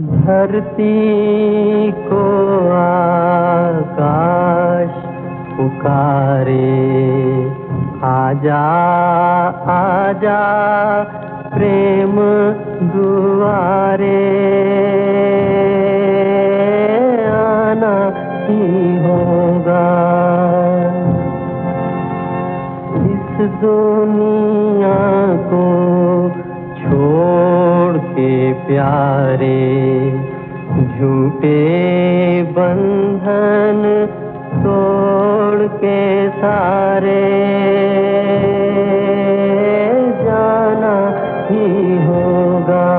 धरती को आकाश पुकारे। आजा आजा प्रेम दुआरे। आना ही होगा। इस दुनिया को प्यारे झूठे बंधन तोड़ के सारे। जाना ही होगा।